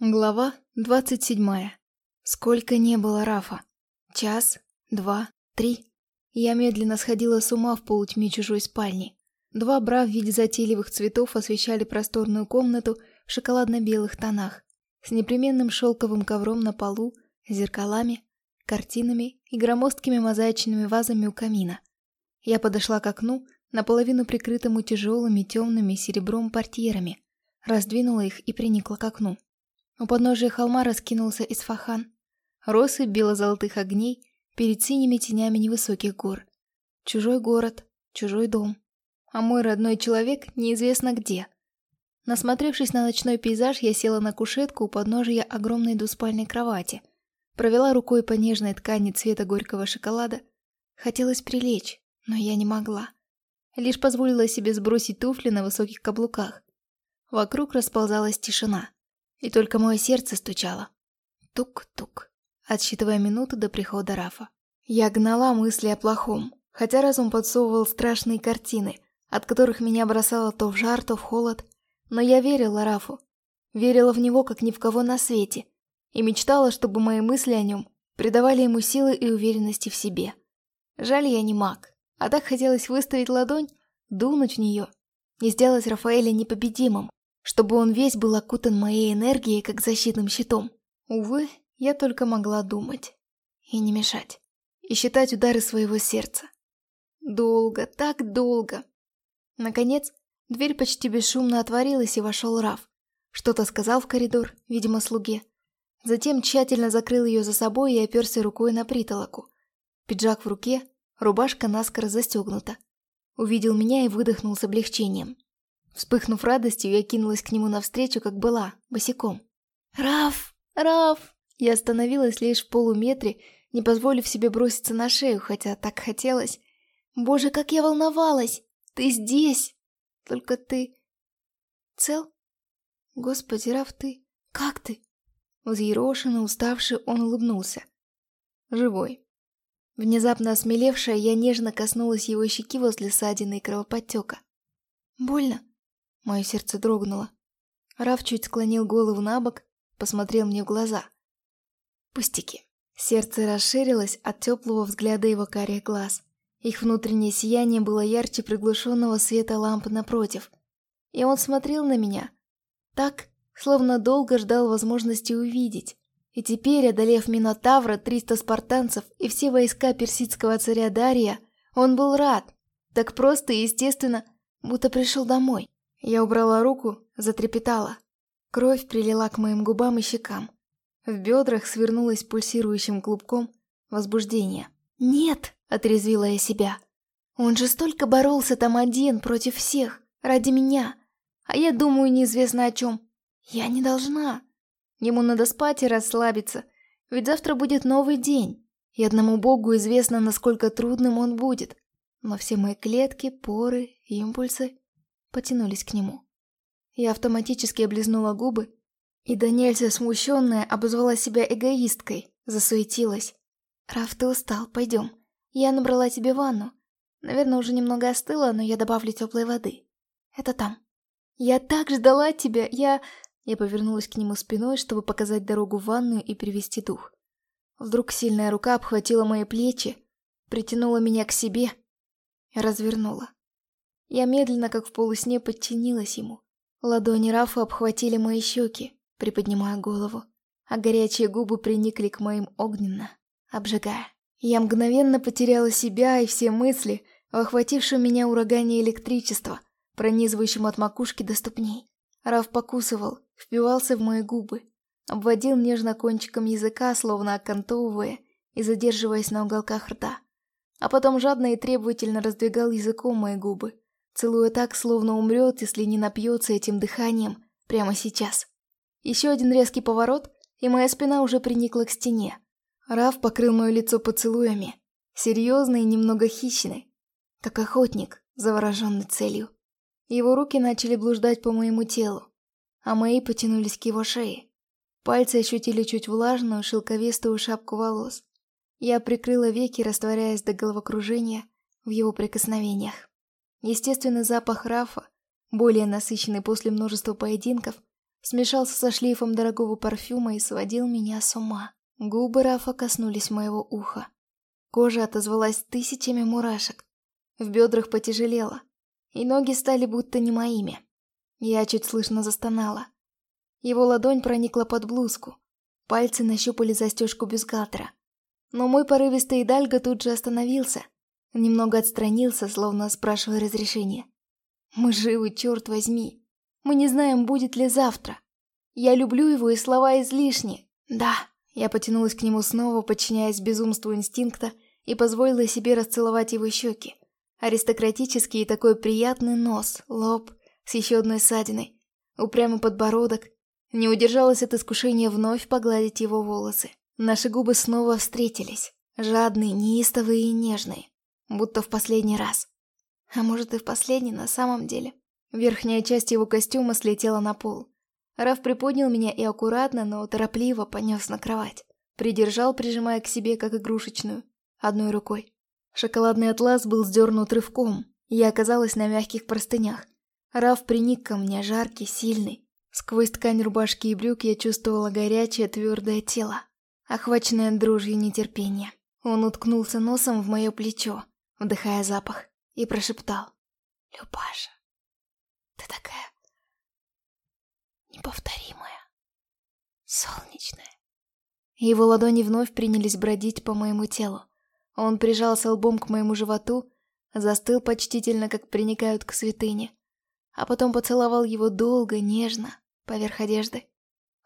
Глава двадцать седьмая. Сколько не было Рафа? Час, два, три. Я медленно сходила с ума в полутьме чужой спальни. Два бра в виде затейливых цветов освещали просторную комнату в шоколадно-белых тонах, с непременным шелковым ковром на полу, зеркалами, картинами и громоздкими мозаичными вазами у камина. Я подошла к окну, наполовину прикрытому тяжелыми темными серебром портьерами, раздвинула их и приникла к окну. У подножия холма раскинулся Исфахан. Россыпь бело-золотых огней перед синими тенями невысоких гор. Чужой город, чужой дом. А мой родной человек неизвестно где. Насмотревшись на ночной пейзаж, я села на кушетку у подножия огромной двуспальной кровати. Провела рукой по нежной ткани цвета горького шоколада. Хотелось прилечь, но я не могла. Лишь позволила себе сбросить туфли на высоких каблуках. Вокруг расползалась тишина. И только мое сердце стучало. Тук-тук, отсчитывая минуты до прихода Рафа. Я гнала мысли о плохом, хотя разум подсовывал страшные картины, от которых меня бросало то в жар, то в холод. Но я верила Рафу. Верила в него, как ни в кого на свете. И мечтала, чтобы мои мысли о нем придавали ему силы и уверенности в себе. Жаль, я не маг. А так хотелось выставить ладонь, дунуть в нее и сделать Рафаэля непобедимым чтобы он весь был окутан моей энергией, как защитным щитом. Увы, я только могла думать. И не мешать. И считать удары своего сердца. Долго, так долго. Наконец, дверь почти бесшумно отворилась, и вошел Раф. Что-то сказал в коридор, видимо, слуге. Затем тщательно закрыл ее за собой и оперся рукой на притолоку. Пиджак в руке, рубашка наскоро застегнута. Увидел меня и выдохнул с облегчением. Вспыхнув радостью, я кинулась к нему навстречу, как была, босиком. «Раф! Раф!» Я остановилась лишь в полуметре, не позволив себе броситься на шею, хотя так хотелось. «Боже, как я волновалась! Ты здесь! Только ты... цел? Господи, Раф, ты... как ты?» Взъерошенный, уставший, он улыбнулся. «Живой». Внезапно осмелевшая, я нежно коснулась его щеки возле ссадины и кровоподтека. «Больно?» Мое сердце дрогнуло. Раф чуть склонил голову на бок, посмотрел мне в глаза. Пустяки. Сердце расширилось от теплого взгляда его карих глаз. Их внутреннее сияние было ярче приглушенного света лампы напротив. И он смотрел на меня. Так, словно долго ждал возможности увидеть. И теперь, одолев Минотавра, 300 спартанцев и все войска персидского царя Дария, он был рад. Так просто и естественно, будто пришел домой. Я убрала руку, затрепетала. Кровь прилила к моим губам и щекам. В бедрах свернулась пульсирующим клубком возбуждение. «Нет!» – отрезвила я себя. «Он же столько боролся там один против всех, ради меня. А я думаю неизвестно о чем. Я не должна. Ему надо спать и расслабиться, ведь завтра будет новый день, и одному богу известно, насколько трудным он будет. Но все мои клетки, поры, импульсы потянулись к нему. Я автоматически облизнула губы и до смущенная обозвала себя эгоисткой, засуетилась. «Раф, ты устал, пойдем. Я набрала тебе ванну. Наверное, уже немного остыла, но я добавлю теплой воды. Это там. Я так ждала тебя, я...» Я повернулась к нему спиной, чтобы показать дорогу в ванную и привести дух. Вдруг сильная рука обхватила мои плечи, притянула меня к себе развернула. Я медленно, как в полусне, подчинилась ему. Ладони Рафа обхватили мои щеки, приподнимая голову, а горячие губы приникли к моим огненно, обжигая. Я мгновенно потеряла себя и все мысли в охватившем меня урагане электричества, пронизывающем от макушки до ступней. Раф покусывал, впивался в мои губы, обводил нежно кончиком языка, словно окантовывая и задерживаясь на уголках рта. А потом жадно и требовательно раздвигал языком мои губы, целуя так, словно умрет, если не напьется этим дыханием прямо сейчас. Еще один резкий поворот, и моя спина уже приникла к стене. Раф покрыл мое лицо поцелуями, серьезный и немного хищный, как охотник, завороженный целью. Его руки начали блуждать по моему телу, а мои потянулись к его шее. Пальцы ощутили чуть влажную, шелковистую шапку волос. Я прикрыла веки, растворяясь до головокружения в его прикосновениях. Естественный запах рафа, более насыщенный после множества поединков, смешался со шлейфом дорогого парфюма и сводил меня с ума. Губы Рафа коснулись моего уха. Кожа отозвалась тысячами мурашек. В бедрах потяжелело, и ноги стали будто не моими. Я чуть слышно застонала. Его ладонь проникла под блузку. Пальцы нащупали застежку бюстгальтера. Но мой порывистый Дальго тут же остановился. Немного отстранился, словно спрашивая разрешения. «Мы живы, черт возьми. Мы не знаем, будет ли завтра. Я люблю его, и слова излишни. Да». Я потянулась к нему снова, подчиняясь безумству инстинкта, и позволила себе расцеловать его щеки. Аристократический и такой приятный нос, лоб с еще одной ссадиной, упрямый подбородок, не удержалась от искушения вновь погладить его волосы. Наши губы снова встретились. Жадные, неистовые и нежные. Будто в последний раз. А может и в последний на самом деле. Верхняя часть его костюма слетела на пол. Раф приподнял меня и аккуратно, но торопливо понес на кровать. Придержал, прижимая к себе, как игрушечную, одной рукой. Шоколадный атлас был сдернут рывком. Я оказалась на мягких простынях. Раф приник ко мне, жаркий, сильный. Сквозь ткань рубашки и брюк я чувствовала горячее, твердое тело, охваченное дрожью нетерпения. Он уткнулся носом в мое плечо, вдыхая запах, и прошептал. «Любаша, ты такая неповторимая, солнечная». Его ладони вновь принялись бродить по моему телу. Он прижался лбом к моему животу, застыл почтительно, как приникают к святыне, а потом поцеловал его долго, нежно, поверх одежды.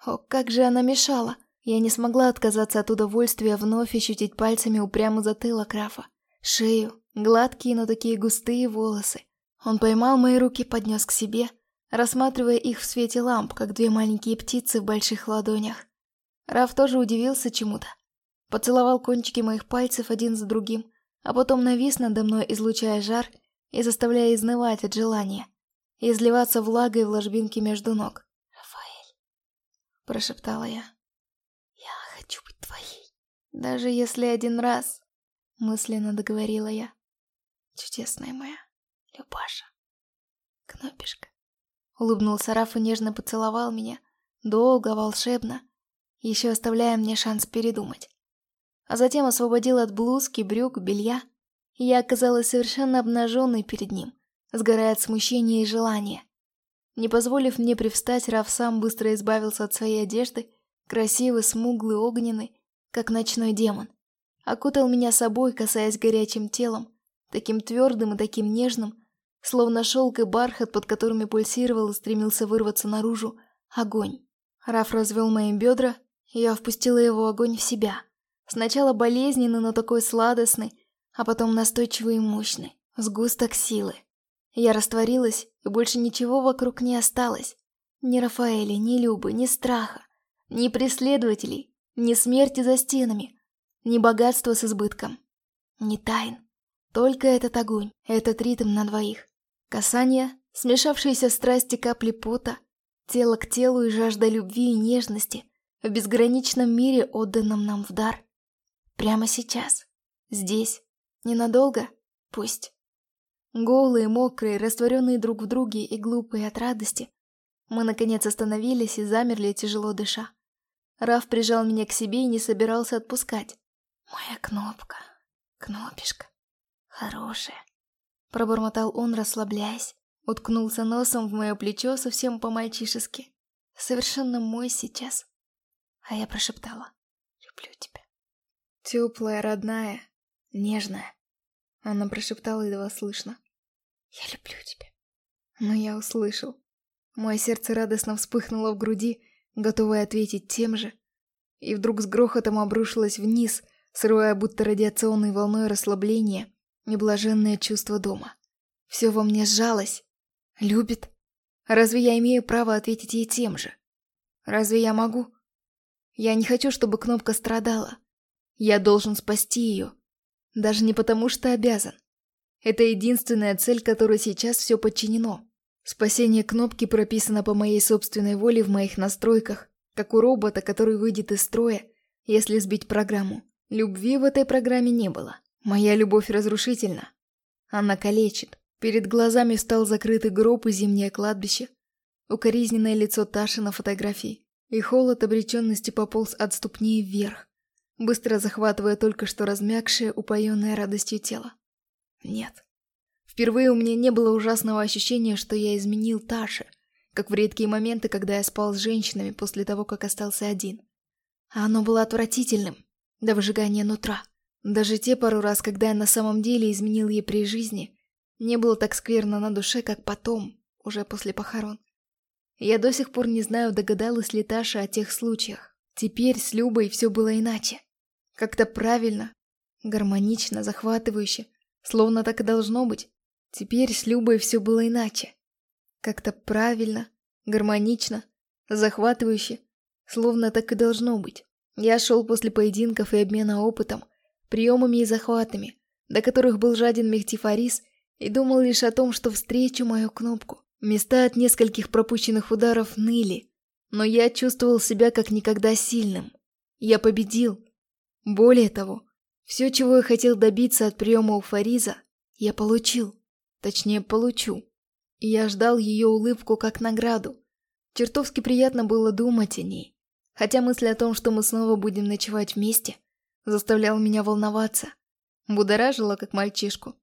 О, как же она мешала! Я не смогла отказаться от удовольствия вновь ощутить пальцами упрямо затылок Рафа, шею, гладкие, но такие густые волосы. Он поймал мои руки, поднес к себе, рассматривая их в свете ламп, как две маленькие птицы в больших ладонях. Раф тоже удивился чему-то. Поцеловал кончики моих пальцев один за другим, а потом навис надо мной, излучая жар и заставляя изнывать от желания, и изливаться влагой в ложбинке между ног. — прошептала я. «Я хочу быть твоей, даже если один раз», — мысленно договорила я. «Чудесная моя Любаша, кнопишка». Улыбнулся Раф и нежно поцеловал меня, долго, волшебно, еще оставляя мне шанс передумать. А затем освободил от блузки, брюк, белья, и я оказалась совершенно обнаженной перед ним, сгорая от смущения и желания. Не позволив мне привстать, Раф сам быстро избавился от своей одежды, красивый, смуглый, огненный, как ночной демон. Окутал меня собой, касаясь горячим телом, таким твердым и таким нежным, словно шелк и бархат, под которыми пульсировал и стремился вырваться наружу, огонь. Раф развел мои бедра, и я впустила его огонь в себя. Сначала болезненный, но такой сладостный, а потом настойчивый и мощный, сгусток силы. Я растворилась, и больше ничего вокруг не осталось. Ни Рафаэля, ни Любы, ни страха, ни преследователей, ни смерти за стенами, ни богатства с избытком, ни тайн. Только этот огонь, этот ритм на двоих. Касание, смешавшиеся страсти капли пота, тело к телу и жажда любви и нежности в безграничном мире, отданном нам в дар. Прямо сейчас, здесь, ненадолго, пусть. Голые, мокрые, растворенные друг в друге и глупые от радости, мы наконец остановились и замерли, тяжело дыша. Раф прижал меня к себе и не собирался отпускать. «Моя кнопка, кнопишка, хорошая», — пробормотал он, расслабляясь. Уткнулся носом в мое плечо совсем по-мальчишески. Совершенно мой сейчас. А я прошептала. «Люблю тебя». Теплая, родная, нежная. Она прошептала едва слышно. «Я люблю тебя». Но я услышал. Мое сердце радостно вспыхнуло в груди, готовое ответить тем же. И вдруг с грохотом обрушилось вниз, срывая будто радиационной волной расслабление и чувство дома. Все во мне сжалось. Любит? Разве я имею право ответить ей тем же? Разве я могу? Я не хочу, чтобы кнопка страдала. Я должен спасти ее. Даже не потому, что обязан. Это единственная цель, которой сейчас все подчинено. Спасение кнопки прописано по моей собственной воле в моих настройках, как у робота, который выйдет из строя, если сбить программу. Любви в этой программе не было. Моя любовь разрушительна. Она калечит. Перед глазами встал закрытый гроб и зимнее кладбище. укоризненное лицо Таши на фотографии, и холод обреченности пополз от ступни вверх, быстро захватывая только что размягшее, упоенное радостью тело. Нет. Впервые у меня не было ужасного ощущения, что я изменил Таше, как в редкие моменты, когда я спал с женщинами после того, как остался один. А оно было отвратительным, до выжигания нутра. Даже те пару раз, когда я на самом деле изменил ей при жизни, не было так скверно на душе, как потом, уже после похорон. Я до сих пор не знаю, догадалась ли Таша о тех случаях. Теперь с Любой все было иначе. Как-то правильно, гармонично, захватывающе, словно так и должно быть. Теперь с Любой все было иначе. Как-то правильно, гармонично, захватывающе, словно так и должно быть. Я шел после поединков и обмена опытом, приемами и захватами, до которых был жаден Мехтифарис, и думал лишь о том, что встречу мою кнопку. Места от нескольких пропущенных ударов ныли, но я чувствовал себя как никогда сильным. Я победил. Более того, все, чего я хотел добиться от приема у Фариза, я получил. Точнее, получу. Я ждал ее улыбку как награду. Чертовски приятно было думать о ней. Хотя мысль о том, что мы снова будем ночевать вместе, заставляла меня волноваться. Будоражила, как мальчишку.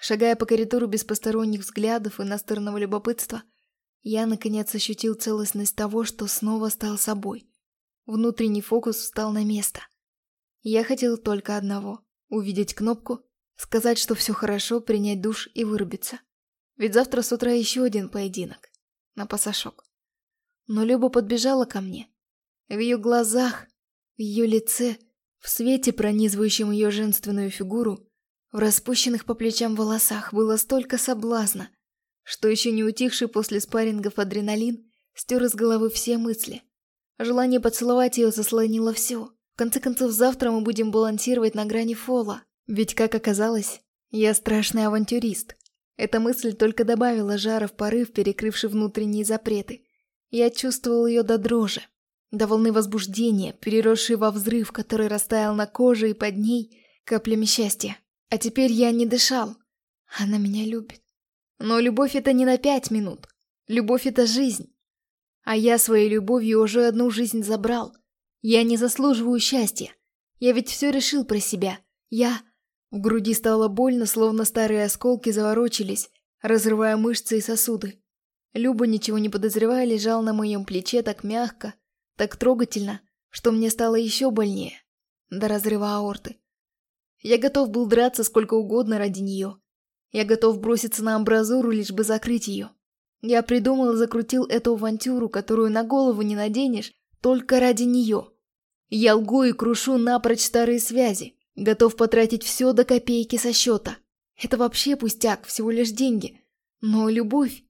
Шагая по коридору без посторонних взглядов и настырного любопытства, я, наконец, ощутил целостность того, что снова стал собой. Внутренний фокус встал на место. Я хотел только одного — увидеть кнопку, сказать, что все хорошо, принять душ и вырубиться. Ведь завтра с утра еще один поединок. На пасашок. Но Люба подбежала ко мне. В ее глазах, в ее лице, в свете, пронизывающем ее женственную фигуру, в распущенных по плечам волосах было столько соблазна, что еще не утихший после спаррингов адреналин стер из головы все мысли. Желание поцеловать ее заслонило все. В конце концов, завтра мы будем балансировать на грани фола. Ведь, как оказалось, я страшный авантюрист. Эта мысль только добавила жара в порыв, перекрывший внутренние запреты. Я чувствовал ее до дрожи, до волны возбуждения, переросшей во взрыв, который растаял на коже и под ней каплями счастья. А теперь я не дышал. Она меня любит. Но любовь это не на пять минут. Любовь это жизнь. А я своей любовью уже одну жизнь забрал. Я не заслуживаю счастья. Я ведь все решил про себя. Я... В груди стало больно, словно старые осколки заворочились, разрывая мышцы и сосуды. Люба, ничего не подозревая, лежал на моем плече так мягко, так трогательно, что мне стало еще больнее. До разрыва аорты. Я готов был драться сколько угодно ради нее. Я готов броситься на амбразуру, лишь бы закрыть ее. Я придумал и закрутил эту авантюру, которую на голову не наденешь, только ради нее. Я лгу и крушу напрочь старые связи. Готов потратить все до копейки со счета. Это вообще пустяк, всего лишь деньги. Но любовь...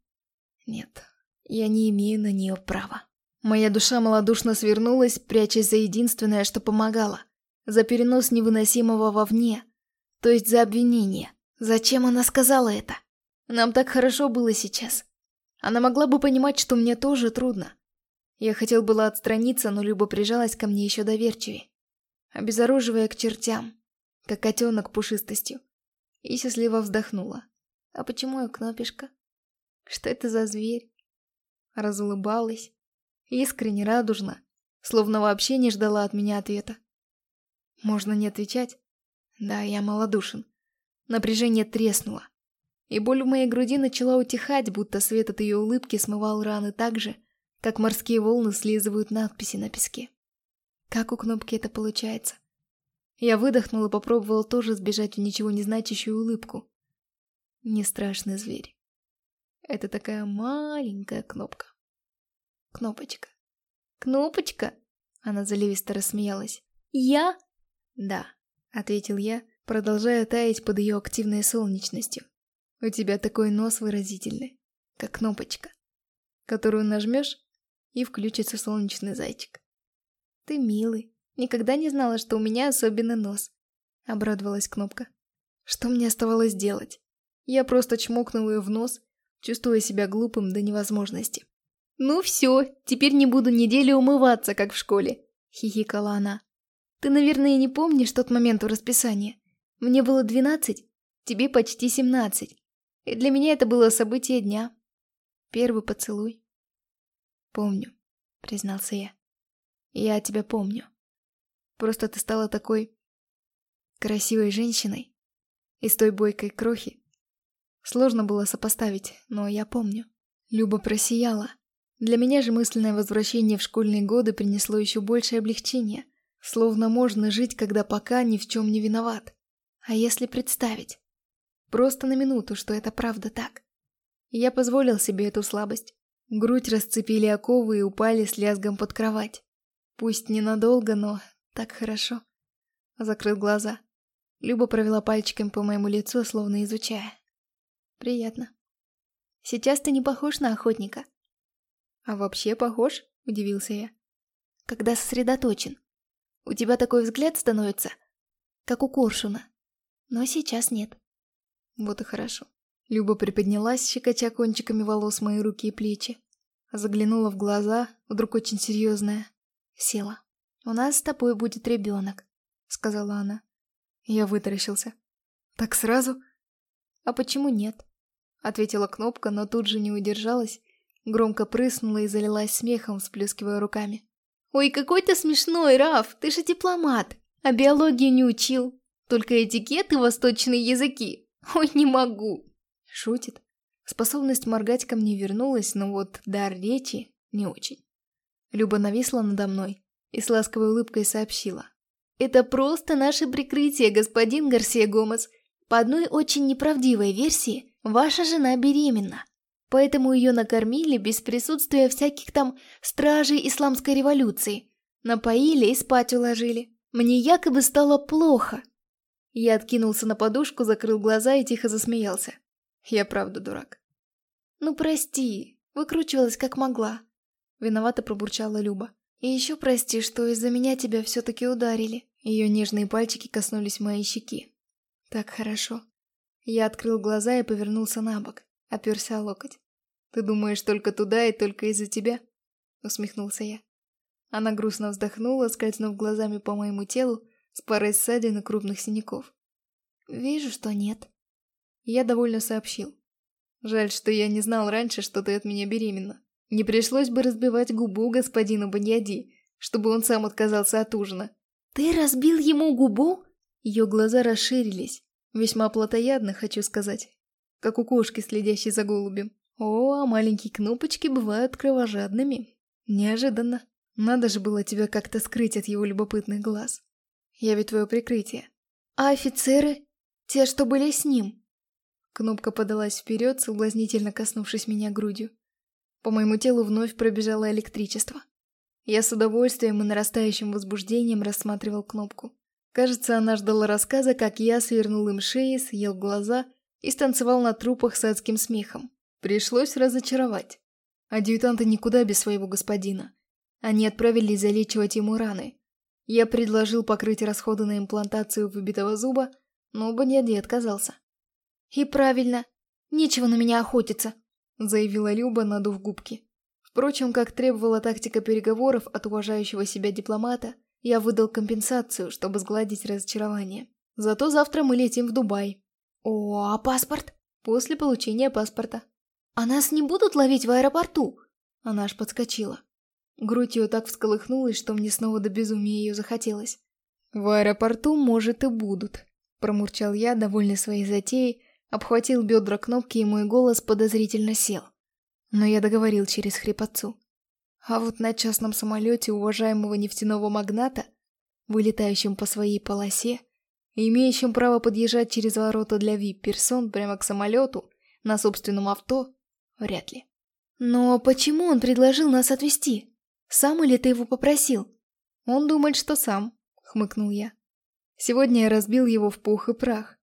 Нет, я не имею на нее права. Моя душа малодушно свернулась, прячась за единственное, что помогало. За перенос невыносимого вовне. То есть за обвинение. Зачем она сказала это? Нам так хорошо было сейчас. Она могла бы понимать, что мне тоже трудно. Я хотел было отстраниться, но Люба прижалась ко мне еще доверчивее, обезоруживая к чертям как котенок пушистостью. И счастливо вздохнула. А почему я кнопишка? Что это за зверь? Разулыбалась. Искренне радужно, словно вообще не ждала от меня ответа. Можно не отвечать? Да, я малодушен. Напряжение треснуло. И боль в моей груди начала утихать, будто свет от ее улыбки смывал раны так же, как морские волны слизывают надписи на песке. Как у кнопки это получается? Я выдохнул и попробовал тоже сбежать в ничего не значащую улыбку. Не страшный зверь. Это такая маленькая кнопка. Кнопочка. Кнопочка? Она заливисто рассмеялась. Я? Да, ответил я, продолжая таять под ее активной солнечностью. У тебя такой нос выразительный, как кнопочка, которую нажмешь, и включится солнечный зайчик. Ты милый. Никогда не знала, что у меня особенный нос. Обрадовалась Кнопка. Что мне оставалось делать? Я просто чмокнула ее в нос, чувствуя себя глупым до невозможности. «Ну все, теперь не буду неделю умываться, как в школе», — хихикала она. «Ты, наверное, не помнишь тот момент у расписания. Мне было двенадцать, тебе почти семнадцать. И для меня это было событие дня. Первый поцелуй. Помню, признался я. Я тебя помню. Просто ты стала такой... красивой женщиной. Из той бойкой крохи. Сложно было сопоставить, но я помню. Люба просияла. Для меня же мысленное возвращение в школьные годы принесло еще большее облегчение. Словно можно жить, когда пока ни в чем не виноват. А если представить? Просто на минуту, что это правда так. Я позволил себе эту слабость. Грудь расцепили оковы и упали с лязгом под кровать. Пусть ненадолго, но так хорошо. Закрыл глаза. Люба провела пальчиком по моему лицу, словно изучая. Приятно. Сейчас ты не похож на охотника. А вообще похож? Удивился я. Когда сосредоточен. У тебя такой взгляд становится, как у коршуна. Но сейчас нет. Вот и хорошо. Люба приподнялась, щекоча кончиками волос мои руки и плечи. Заглянула в глаза, вдруг очень серьезная. Села. «У нас с тобой будет ребенок», — сказала она. Я вытаращился. «Так сразу?» «А почему нет?» — ответила Кнопка, но тут же не удержалась, громко прыснула и залилась смехом, всплескивая руками. «Ой, какой ты смешной, Раф! Ты же дипломат! А биологию не учил! Только этикет и восточные языки! Ой, не могу!» Шутит. Способность моргать ко мне вернулась, но вот дар речи не очень. Люба нависла надо мной и с ласковой улыбкой сообщила. «Это просто наше прикрытие, господин Гарсия Гомес. По одной очень неправдивой версии, ваша жена беременна. Поэтому ее накормили без присутствия всяких там стражей исламской революции. Напоили и спать уложили. Мне якобы стало плохо». Я откинулся на подушку, закрыл глаза и тихо засмеялся. Я правда дурак. «Ну прости, выкручивалась как могла», — виновато пробурчала Люба. И еще прости, что из-за меня тебя все-таки ударили. Ее нежные пальчики коснулись моей щеки. Так хорошо. Я открыл глаза и повернулся на бок, оперся о локоть. Ты думаешь только туда и только из-за тебя? Усмехнулся я. Она грустно вздохнула, скользнув глазами по моему телу с парой ссадин и крупных синяков. Вижу, что нет. Я довольно сообщил. Жаль, что я не знал раньше, что ты от меня беременна. Не пришлось бы разбивать губу господину Баньяди, чтобы он сам отказался от ужина. «Ты разбил ему губу?» Ее глаза расширились. Весьма плотоядно, хочу сказать. Как у кошки, следящей за голубем. О, а маленькие кнопочки бывают кровожадными. Неожиданно. Надо же было тебя как-то скрыть от его любопытных глаз. Я ведь твое прикрытие. А офицеры? Те, что были с ним? Кнопка подалась вперед, соблазнительно коснувшись меня грудью. По моему телу вновь пробежало электричество. Я с удовольствием и нарастающим возбуждением рассматривал кнопку. Кажется, она ждала рассказа, как я свернул им шеи, съел глаза и станцевал на трупах с адским смехом. Пришлось разочаровать. Адъютанты никуда без своего господина. Они отправились залечивать ему раны. Я предложил покрыть расходы на имплантацию выбитого зуба, но Баньяди отказался. «И правильно. Нечего на меня охотиться», заявила Люба, надув губки. Впрочем, как требовала тактика переговоров от уважающего себя дипломата, я выдал компенсацию, чтобы сгладить разочарование. Зато завтра мы летим в Дубай. О, а паспорт? После получения паспорта. А нас не будут ловить в аэропорту? Она аж подскочила. Грудь ее так всколыхнулась, что мне снова до безумия ее захотелось. «В аэропорту, может, и будут», — промурчал я, довольный своей затеей, Обхватил бедра кнопки, и мой голос подозрительно сел. Но я договорил через хрипотцу. А вот на частном самолете уважаемого нефтяного магната, вылетающем по своей полосе, имеющем право подъезжать через ворота для вип-персон прямо к самолету, на собственном авто, вряд ли. Но почему он предложил нас отвезти? Сам или ты его попросил? Он думает, что сам, хмыкнул я. Сегодня я разбил его в пух и прах.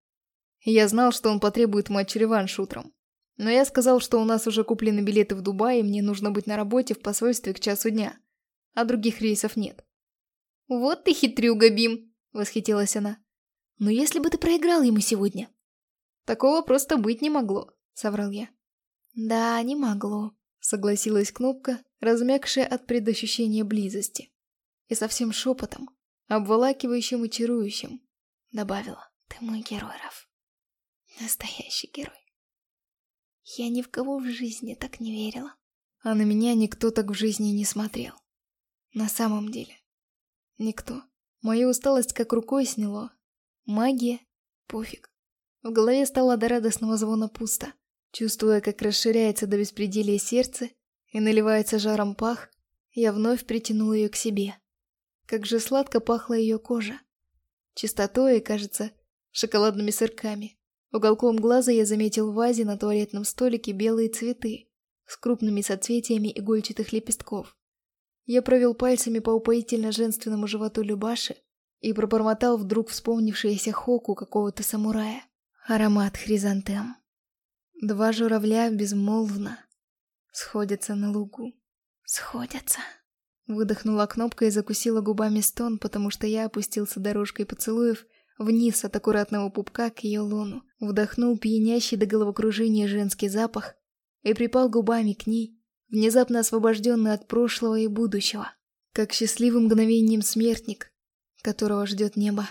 Я знал, что он потребует матч-реванш утром. Но я сказал, что у нас уже куплены билеты в Дубай, и мне нужно быть на работе в посольстве к часу дня. А других рейсов нет. «Вот ты хитрюга, Бим!» — восхитилась она. «Но если бы ты проиграл ему сегодня?» «Такого просто быть не могло», — соврал я. «Да, не могло», — согласилась Кнопка, размягшая от предощущения близости. И совсем шепотом, обволакивающим и чарующим, добавила. «Ты мой герой, Раф». Настоящий герой. Я ни в кого в жизни так не верила. А на меня никто так в жизни не смотрел. На самом деле. Никто. Мою усталость как рукой сняло. Магия? Пофиг. В голове стало до радостного звона пусто. Чувствуя, как расширяется до беспределия сердце и наливается жаром пах, я вновь притянул ее к себе. Как же сладко пахла ее кожа. Чистотой и, кажется, шоколадными сырками. Уголком глаза я заметил в вазе на туалетном столике белые цветы с крупными соцветиями игольчатых лепестков. Я провел пальцами по упоительно женственному животу Любаши и пробормотал вдруг вспомнившееся хоку какого-то самурая. Аромат хризантем. Два журавля безмолвно сходятся на лугу. Сходятся. Выдохнула кнопка и закусила губами стон, потому что я опустился дорожкой поцелуев вниз от аккуратного пупка к ее лону, вдохнул пьянящий до головокружения женский запах и припал губами к ней, внезапно освобожденный от прошлого и будущего, как счастливым мгновением смертник, которого ждет небо.